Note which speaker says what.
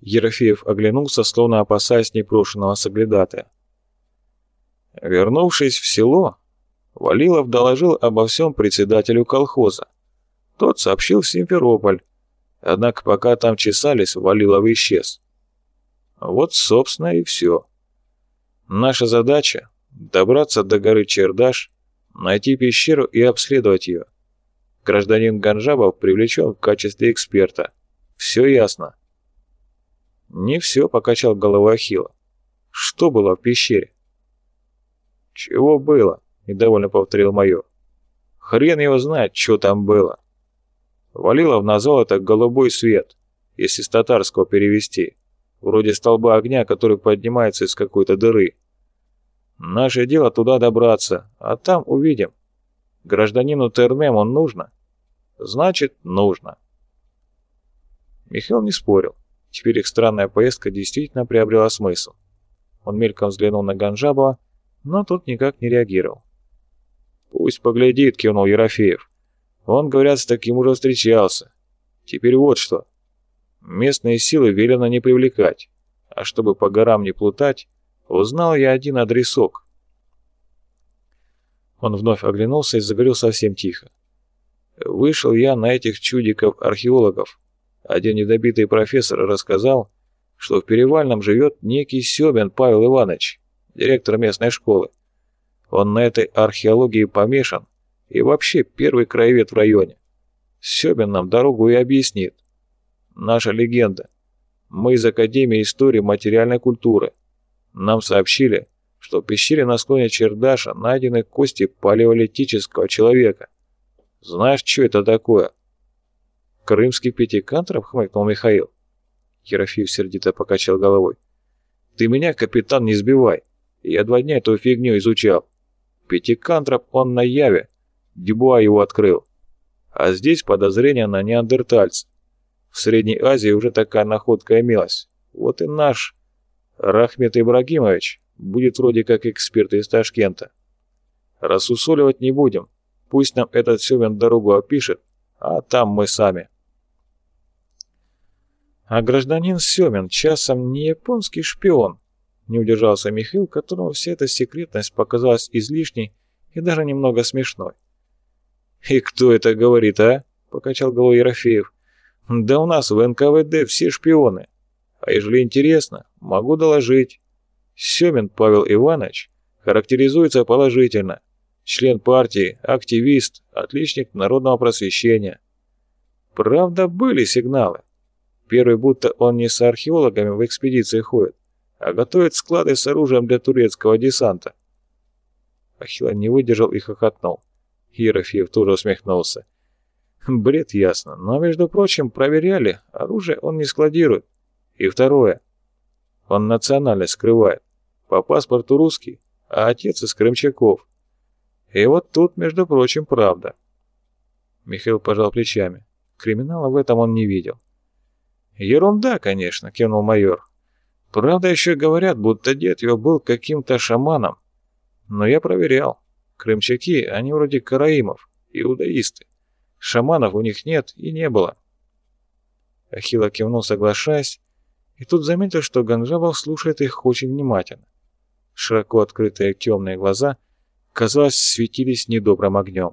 Speaker 1: Ерофеев оглянулся, словно опасаясь непрошенного соглядатая. Вернувшись в село, Валилов доложил обо всем председателю колхоза. Тот сообщил в Симферополь, однако пока там чесались, Валилов исчез. Вот, собственно, и все. Наша задача — добраться до горы Чердаш, найти пещеру и обследовать ее. Гражданин Ганжабов привлечен в качестве эксперта. Все ясно. Не все, покачал головой Ахилла. Что было в пещере? Чего было? Недовольно повторил майор. Хрен его знает, что там было. Валилов назвал это «голубой свет», если с татарского перевести. Вроде столба огня, который поднимается из какой-то дыры. Наше дело туда добраться, а там увидим. Гражданину Тернему нужно? Значит, нужно. Михаил не спорил. Теперь их странная поездка действительно приобрела смысл. Он мельком взглянул на Ганжабова, но тот никак не реагировал. «Пусть поглядит», — кивнул Ерофеев. «Он, говорят, с таким уже встречался. Теперь вот что. Местные силы велено не привлекать, а чтобы по горам не плутать, узнал я один адресок». Он вновь оглянулся и заговорил совсем тихо. «Вышел я на этих чудиков-археологов, один недобитый профессор рассказал, что в Перевальном живет некий Семин Павел Иванович, директор местной школы. Он на этой археологии помешан и вообще первый краевед в районе. Семин нам дорогу и объяснит. Наша легенда. Мы из Академии истории материальной культуры. Нам сообщили, что в пещере на склоне Чердаша найдены кости палеолитического человека. Знаешь, что это такое? «Крымский пятикантроп?» — хмыкнул Михаил. Ерофеев сердито покачал головой. «Ты меня, капитан, не сбивай. Я два дня эту фигню изучал. Пятикантроп он на Яве. Дюбуа его открыл. А здесь подозрение на неандертальца. В Средней Азии уже такая находка имелась. Вот и наш Рахмет Ибрагимович будет вроде как эксперт из Ташкента. Рассусоливать не будем. Пусть нам этот Семен дорогу опишет, а там мы сами». А гражданин Семин часом не японский шпион, не удержался Михаил, которому вся эта секретность показалась излишней и даже немного смешной. «И кто это говорит, а?» — покачал головой Ерофеев. «Да у нас в НКВД все шпионы. А ежели интересно, могу доложить. Семин Павел Иванович характеризуется положительно. Член партии, активист, отличник народного просвещения. Правда, были сигналы. Первый будто он не с археологами в экспедиции ходит, а готовит склады с оружием для турецкого десанта. Ахилла не выдержал и хохотнул. Ерофеев тоже усмехнулся. Бред ясно, но, между прочим, проверяли, оружие он не складирует. И второе. Он национальность скрывает. По паспорту русский, а отец из крымчаков. И вот тут, между прочим, правда. Михаил пожал плечами. Криминала в этом он не видел. «Ерунда, конечно», — кивнул майор. «Правда, еще говорят, будто дед его был каким-то шаманом. Но я проверял. Крымчаки, они вроде караимов, иудаисты. Шаманов у них нет и не было». Ахилла кивнул, соглашаясь, и тут заметил, что Ганжабов слушает их очень внимательно. Широко открытые темные глаза, казалось, светились недобрым огнем.